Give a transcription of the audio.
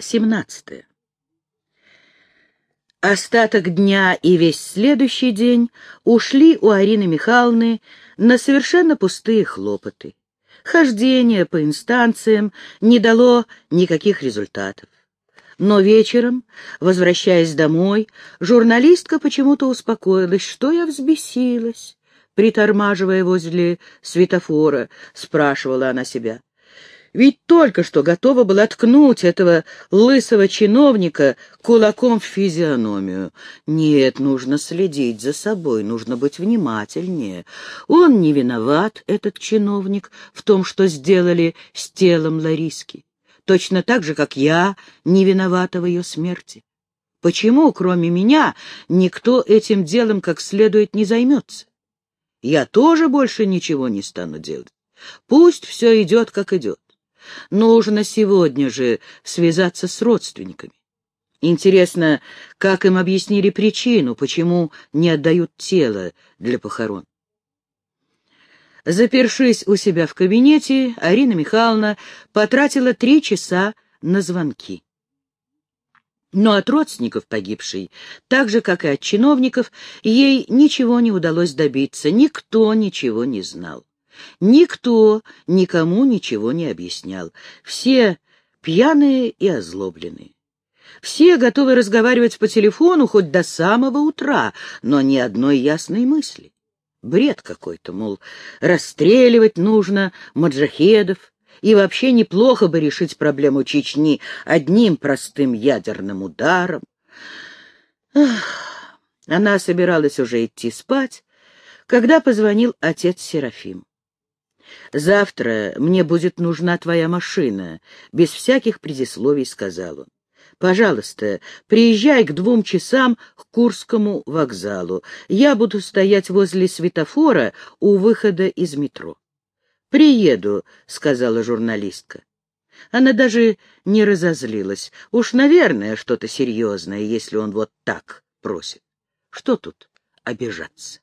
17. Остаток дня и весь следующий день ушли у Арины Михайловны на совершенно пустые хлопоты. Хождение по инстанциям не дало никаких результатов. Но вечером, возвращаясь домой, журналистка почему-то успокоилась, что я взбесилась. Притормаживая возле светофора, спрашивала она себя. Ведь только что готова была ткнуть этого лысого чиновника кулаком в физиономию. Нет, нужно следить за собой, нужно быть внимательнее. Он не виноват, этот чиновник, в том, что сделали с телом Лариски. Точно так же, как я не виновата в ее смерти. Почему, кроме меня, никто этим делом как следует не займется? Я тоже больше ничего не стану делать. Пусть все идет, как идет. Нужно сегодня же связаться с родственниками. Интересно, как им объяснили причину, почему не отдают тело для похорон. Запершись у себя в кабинете, Арина Михайловна потратила три часа на звонки. Но от родственников погибшей, так же, как и от чиновников, ей ничего не удалось добиться, никто ничего не знал. Никто никому ничего не объяснял. Все пьяные и озлобленные. Все готовы разговаривать по телефону хоть до самого утра, но ни одной ясной мысли. Бред какой-то, мол, расстреливать нужно маджахедов, и вообще неплохо бы решить проблему Чечни одним простым ядерным ударом. Ах, она собиралась уже идти спать, когда позвонил отец Серафим. «Завтра мне будет нужна твоя машина», — без всяких предисловий сказал он. «Пожалуйста, приезжай к двум часам к Курскому вокзалу. Я буду стоять возле светофора у выхода из метро». «Приеду», — сказала журналистка. Она даже не разозлилась. Уж, наверное, что-то серьезное, если он вот так просит. Что тут обижаться?